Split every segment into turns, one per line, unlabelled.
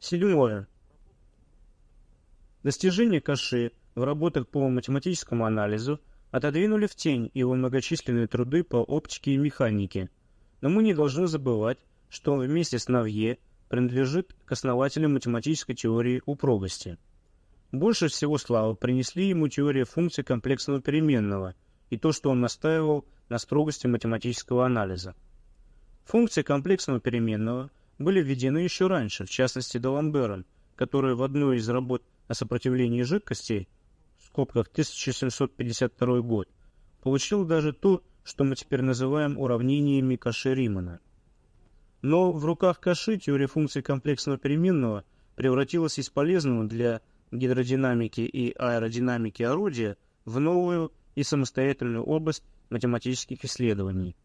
Седьмое. Достижения Каши в работах по математическому анализу отодвинули в тень его многочисленные труды по оптике и механике. Но мы не должны забывать, что он вместе с Навье принадлежит к основателям математической теории упругости. Больше всего славы принесли ему теория функций комплексного переменного и то, что он настаивал на строгости математического анализа. Функции комплексного переменного были введены еще раньше, в частности Даламбером, который в одной из работ о сопротивлении жидкостей, в скобках 1752 год, получил даже то, что мы теперь называем уравнениями Каши-Римана. Но в руках Каши теория функций комплексного переменного превратилась из полезного для гидродинамики и аэродинамики орудия в новую и самостоятельную область математических исследований.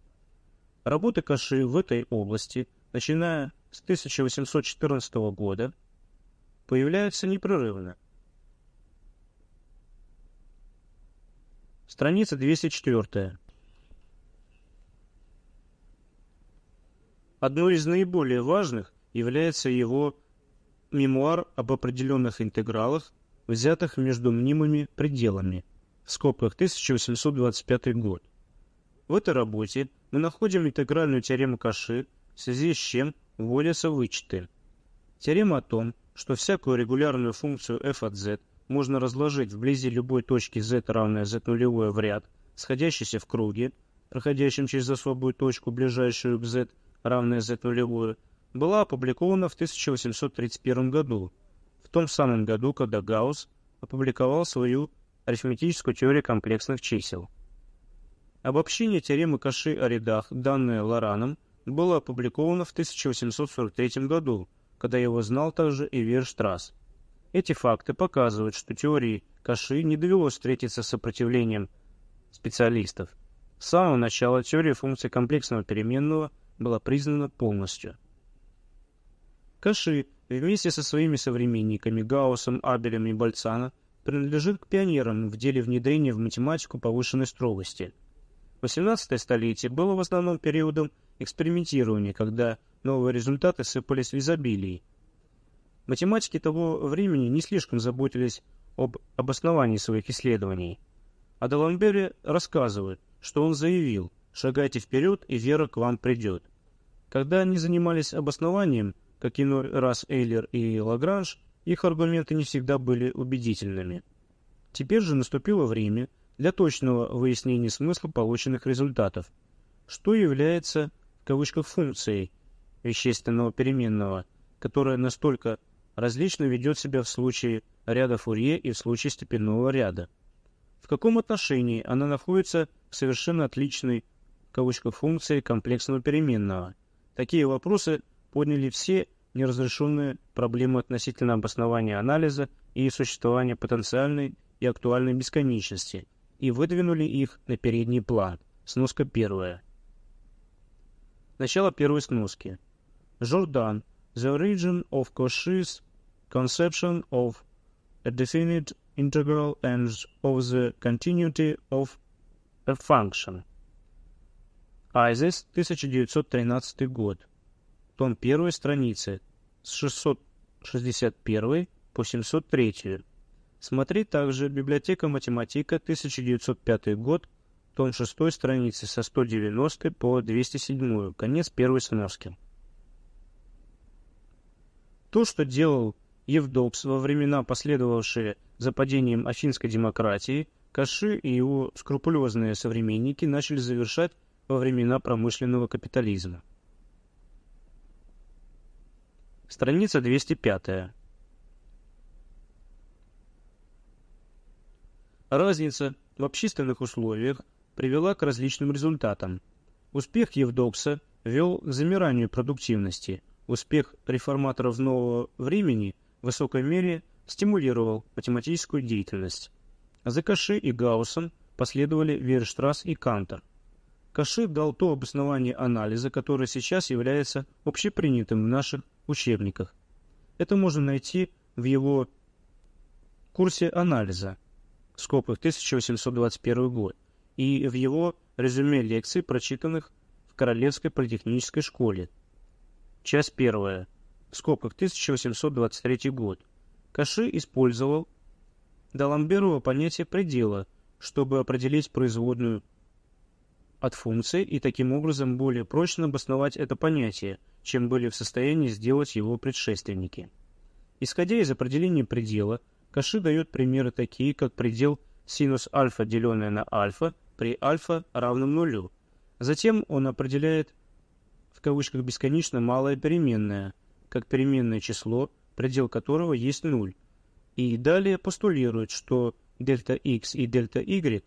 Работы Каши в этой области, начиная с 1814 года, появляются непрерывно. Страница 204. Одной из наиболее важных является его мемуар об определенных интегралах, взятых между мнимыми пределами, в скобках 1825 год. В этой работе мы находим интегральную теорему Каши, в связи с чем вводятся вычеты. Теорема о том, что всякую регулярную функцию f от z можно разложить вблизи любой точки z равная z нулевое в ряд, сходящийся в круге, проходящем через особую точку, ближайшую к z, равная z нулевую, была опубликована в 1831 году, в том самом году, когда Гаусс опубликовал свою арифметическую теорию комплексных чисел. Обобщение теоремы Каши о рядах, данное Лораном, было опубликовано в 1843 году, когда его знал также и Верштрасс. Эти факты показывают, что теории Каши не довелось встретиться с сопротивлением специалистов. С самого начала теория функций комплексного переменного – была признана полностью. Каши вместе со своими современниками Гауссом, Абелем и Бальцана принадлежит к пионерам в деле внедрения в математику повышенной строгости. 18 столетие было в основном периодом экспериментирования, когда новые результаты сыпались в изобилии. Математики того времени не слишком заботились об обосновании своих исследований. А Даламбере рассказывают, что он заявил – Шагайте вперед, и вера к вам придет. Когда они занимались обоснованием, как иной раз Эйлер и Лагранж, их аргументы не всегда были убедительными. Теперь же наступило время для точного выяснения смысла полученных результатов. Что является, кавычках, функцией вещественного переменного, которая настолько различно ведет себя в случае ряда Фурье и в случае степенного ряда? В каком отношении она находится в совершенно отличной кавычках, функции комплексного переменного. Такие вопросы подняли все неразрешенные проблемы относительно обоснования анализа и существования потенциальной и актуальной бесконечности и выдвинули их на передний план. Сноска первая. Начало первой сноски. Жордан. The origin of Cauchy's conception of a definite integral and of the continuity of a function. Айзес, 1913 год. Том 1 страницы с 661 по 703. Смотри также Библиотека математика, 1905 год, том 6 страницы со 190 по 207, конец первой сноски. То, что делал Евдокс во времена, последовавшие за падением афинской демократии, Каши и его скрупулезные современники начали завершать во времена промышленного капитализма. Страница 205. Разница в общественных условиях привела к различным результатам. Успех Евдокса вел к замиранию продуктивности. Успех реформаторов нового времени в высокой мере стимулировал математическую деятельность. За Каши и Гауссом последовали Верштрасс и Кантер – Каши дал то обоснование анализа, которое сейчас является общепринятым в наших учебниках. Это можно найти в его курсе анализа, скобках 1821 год, и в его резюме лекций, прочитанных в Королевской политехнической школе. Часть первая, в скобках 1823 год. Каши использовал Даламберова понятие предела, чтобы определить производную от функции и таким образом более прочно обосновать это понятие, чем были в состоянии сделать его предшественники. Исходя из определения предела, Каши дает примеры такие, как предел синус альфа, деленное на альфа, при альфа равном нулю. Затем он определяет в кавычках бесконечно малое переменное, как переменное число, предел которого есть нуль, и далее постулирует, что дельта x и дельта y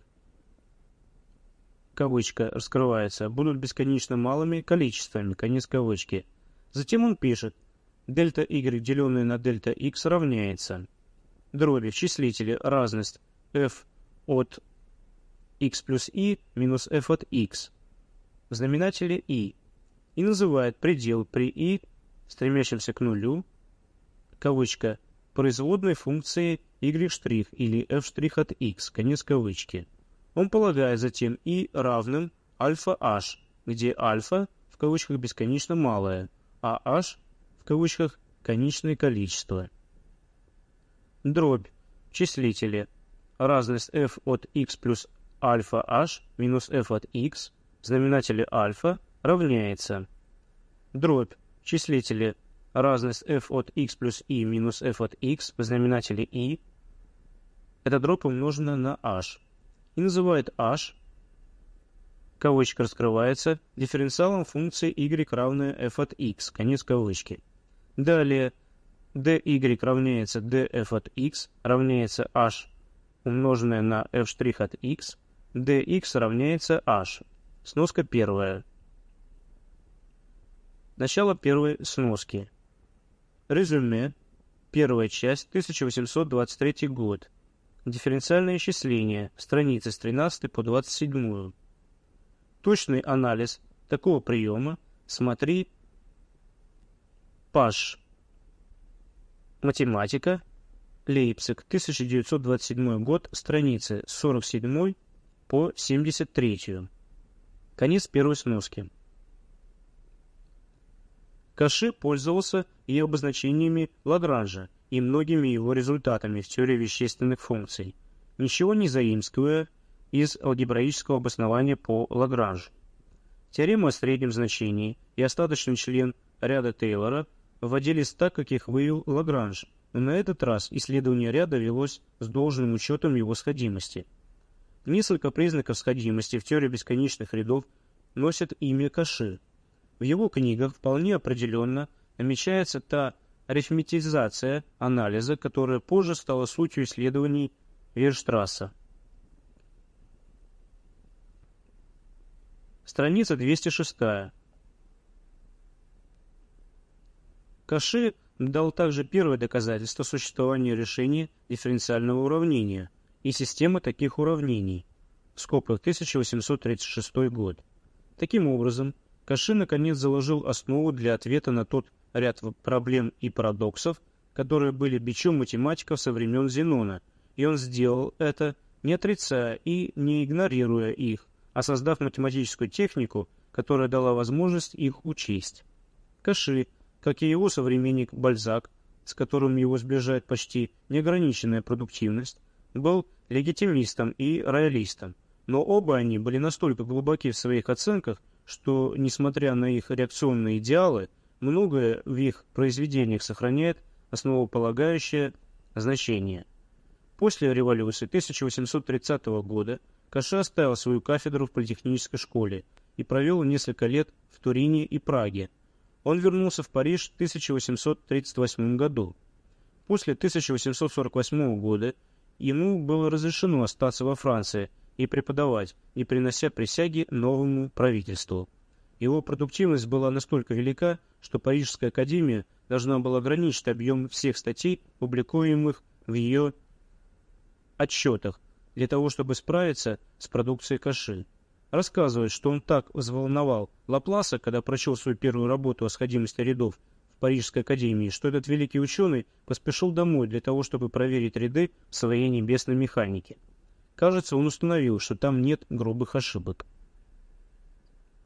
кавычка раскрывается, будут бесконечно малыми количествами, конец кавычки. Затем он пишет, дельта y, деленное на дельта x, равняется дроби в числителе разность f от x плюс i минус f от x в знаменателе i и называет предел при i, стремящемся к нулю, кавычка, производной функции y' или f' от x, конец кавычки. Он полагает затем и равным альфа h, где альфа в кавычках бесконечно малое, а h в кавычках конечное количество. Дробь. Числители. Разность f от x плюс альфа h минус f от x в знаменателе альфа равняется. Дробь. Числители. Разность f от x плюс i минус f от x в знаменателе i. Это дробь умножена на h и называет h, кавычка раскрывается, дифференциалом функции y равная f от x, конец кавычки. Далее, dy равняется df от x равняется h умноженное на f' от x, dx равняется h. Сноска первая. Начало первой сноски. Резюме. Первая часть, 1823 год. Дифференциальное исчисление, страницы с 13 по 27. Точный анализ такого приема смотри Паш. Математика. Лейпциг, 1927 год, страницы с 47 по 73. Конец первой сноски. Каши пользовался и обозначениями Лагранжа, и многими его результатами в теории вещественных функций, ничего не заимствуя из алгебраического обоснования по Лагранжу. Теорема о среднем значении и остаточный член ряда Тейлора вводились так, как их вывел Лагранж, но на этот раз исследование ряда велось с должным учетом его сходимости. Несколько признаков сходимости в теории бесконечных рядов носят имя Каши. В его книгах вполне определенно намечается та арифметизация анализа, которая позже стала сутью исследований Вирштрасса. Страница 206. Каши дал также первое доказательство существования решения дифференциального уравнения и системы таких уравнений, в скобках 1836 год. Таким образом, Каши наконец заложил основу для ответа на тот ряд проблем и парадоксов, которые были бичом математиков со времен Зенона, и он сделал это, не отрицая и не игнорируя их, а создав математическую технику, которая дала возможность их учесть. Каши, как и его современник Бальзак, с которым его сближает почти неограниченная продуктивность, был легитимистом и роялистом, но оба они были настолько глубоки в своих оценках, что, несмотря на их реакционные идеалы, многое в их произведениях сохраняет основополагающее значение. После революции 1830 года Каша оставил свою кафедру в политехнической школе и провел несколько лет в Турине и Праге. Он вернулся в Париж в 1838 году. После 1848 года ему было разрешено остаться во Франции и преподавать, не принося присяги новому правительству. Его продуктивность была настолько велика, что Парижская академия должна была ограничить объем всех статей, публикуемых в ее отчетах, для того, чтобы справиться с продукцией Каши. Рассказывает, что он так взволновал Лапласа, когда прочел свою первую работу о сходимости рядов Парижской академии, что этот великий ученый поспешил домой для того, чтобы проверить ряды своей небесной механике. Кажется, он установил, что там нет грубых ошибок.